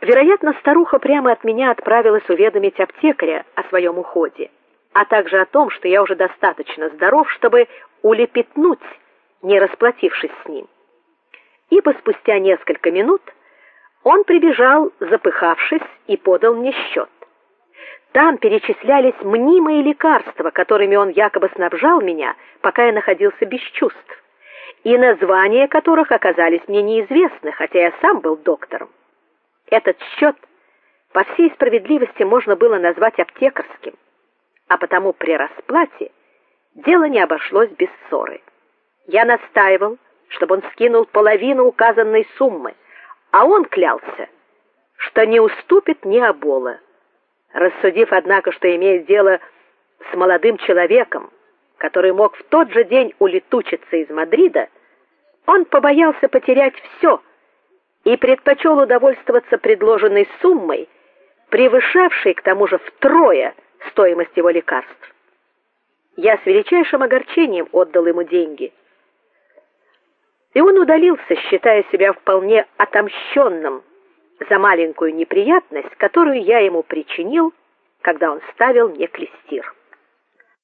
Вероятно, старуха прямо от меня отправилась уведомить аптекаря о своем уходе, а также о том, что я уже достаточно здоров, чтобы улепетнуть, не расплатившись с ним. Ибо спустя несколько минут он прибежал, запыхавшись, и подал мне счет. Там перечислялись мнимые лекарства, которыми он якобы снабжал меня, пока я находился без чувств, и названия которых оказались мне неизвестны, хотя я сам был доктором. Этот счет по всей справедливости можно было назвать аптекарским, а потому при расплате дело не обошлось без ссоры. Я настаивал, чтобы он скинул половину указанной суммы, а он клялся, что не уступит ни обола. Рассудив, однако, что имеет дело с молодым человеком, который мог в тот же день улетучиться из Мадрида, он побоялся потерять все и предпочел удовольствоваться предложенной суммой, превышавшей к тому же втрое стоимость его лекарств. Я с величайшим огорчением отдал ему деньги. И он удалился, считая себя вполне отомщенным за маленькую неприятность, которую я ему причинил, когда он ставил мне клестир.